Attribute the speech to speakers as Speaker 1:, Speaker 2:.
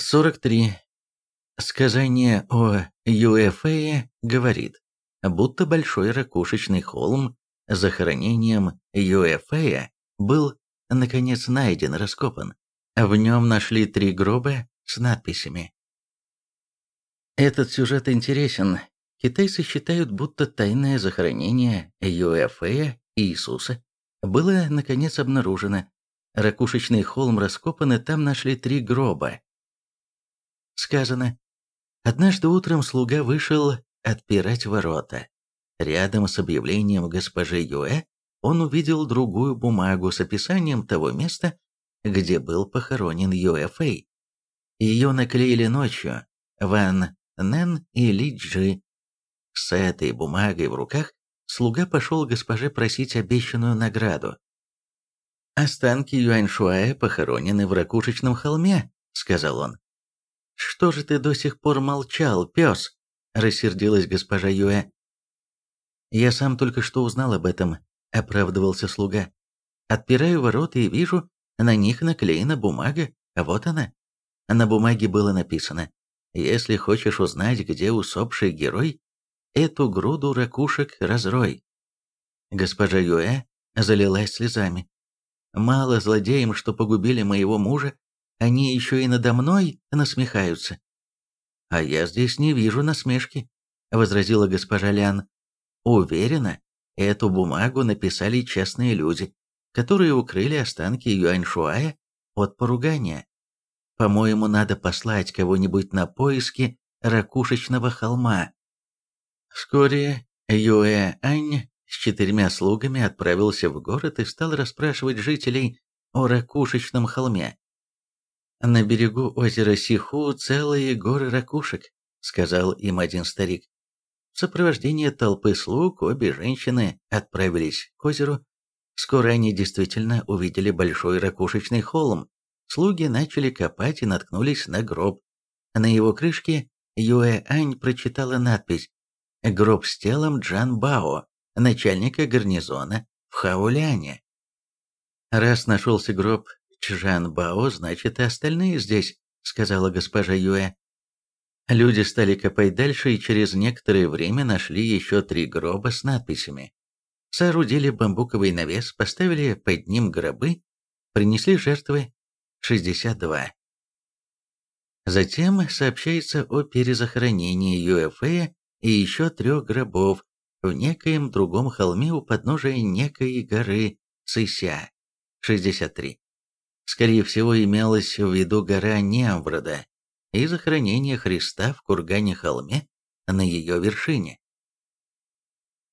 Speaker 1: 43. Сказание о Юэфее говорит, будто большой ракушечный холм захоронением Юэфея был, наконец, найден, раскопан. В нем нашли три гроба с надписями. Этот сюжет интересен. Китайцы считают, будто тайное захоронение Юэфея Иисуса было, наконец, обнаружено. Ракушечный холм раскопан, и там нашли три гроба. Сказано, однажды утром слуга вышел отпирать ворота. Рядом с объявлением госпожи Юэ он увидел другую бумагу с описанием того места, где был похоронен Юэ Фэй. Ее наклеили ночью Ван Нэн и Ли Джи. С этой бумагой в руках слуга пошел госпоже просить обещанную награду. «Останки Юаньшуая похоронены в ракушечном холме», — сказал он. «Что же ты до сих пор молчал, пес?» — рассердилась госпожа Юэ. «Я сам только что узнал об этом», — оправдывался слуга. «Отпираю ворота и вижу, на них наклеена бумага, а вот она». На бумаге было написано «Если хочешь узнать, где усопший герой, эту груду ракушек разрой». Госпожа Юэ залилась слезами. «Мало злодеям, что погубили моего мужа, они еще и надо мной насмехаются». «А я здесь не вижу насмешки», — возразила госпожа Лян. «Уверена, эту бумагу написали честные люди, которые укрыли останки Юаньшуая от поругания. По-моему, надо послать кого-нибудь на поиски ракушечного холма. Вскоре Юэ Ань с четырьмя слугами отправился в город и стал расспрашивать жителей о ракушечном холме. «На берегу озера Сиху целые горы ракушек», — сказал им один старик. В сопровождении толпы слуг обе женщины отправились к озеру. Скоро они действительно увидели большой ракушечный холм. Слуги начали копать и наткнулись на гроб. На его крышке Юэ Ань прочитала надпись Гроб с телом Джан Бао, начальника гарнизона в Хауляне. Раз нашелся гроб Чжан Бао, значит и остальные здесь, сказала госпожа Юэ. Люди стали копать дальше и через некоторое время нашли еще три гроба с надписями. Соорудили бамбуковый навес, поставили под ним гробы, принесли жертвы 62. Затем сообщается о перезахоронении Юэфэя и еще трех гробов в некоем другом холме у подножия некой горы Цися, 63. Скорее всего, имелась в виду гора Неамврода и захоронение Христа в кургане-холме на ее вершине.